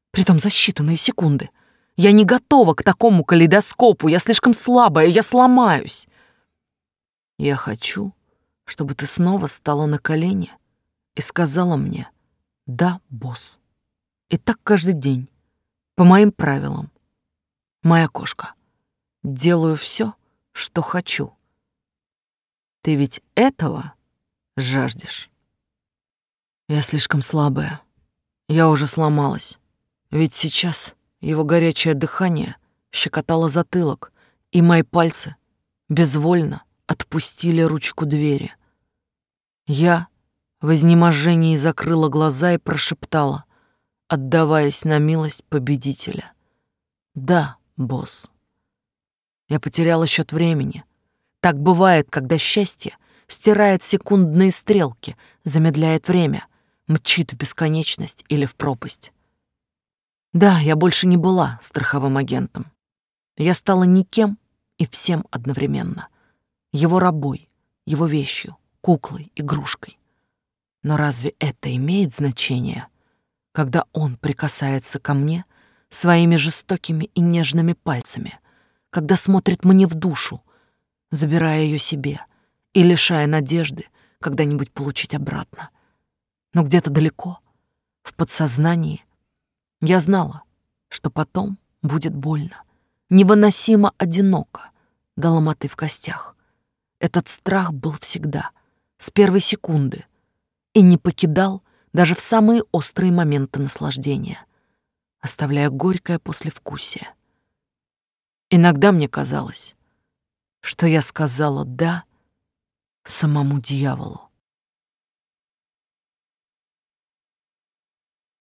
Притом за считанные секунды. Я не готова к такому калейдоскопу. Я слишком слабая, я сломаюсь. Я хочу, чтобы ты снова стала на колени и сказала мне «Да, босс». И так каждый день, по моим правилам. Моя кошка. Делаю все, что хочу. Ты ведь этого жаждешь? Я слишком слабая. Я уже сломалась. Ведь сейчас его горячее дыхание щекотало затылок, и мои пальцы безвольно отпустили ручку двери. Я в изнеможении закрыла глаза и прошептала, отдаваясь на милость победителя. «Да, босс». Я потеряла счет времени. Так бывает, когда счастье стирает секундные стрелки, замедляет время, мчит в бесконечность или в пропасть. Да, я больше не была страховым агентом. Я стала никем и всем одновременно. Его рабой, его вещью, куклой, игрушкой. Но разве это имеет значение, когда он прикасается ко мне своими жестокими и нежными пальцами, когда смотрит мне в душу, забирая ее себе и лишая надежды когда-нибудь получить обратно? Но где-то далеко, в подсознании, я знала, что потом будет больно, невыносимо одиноко, до ломоты в костях. Этот страх был всегда, с первой секунды, и не покидал даже в самые острые моменты наслаждения, оставляя горькое послевкусие. Иногда мне казалось, что я сказала «да» самому дьяволу.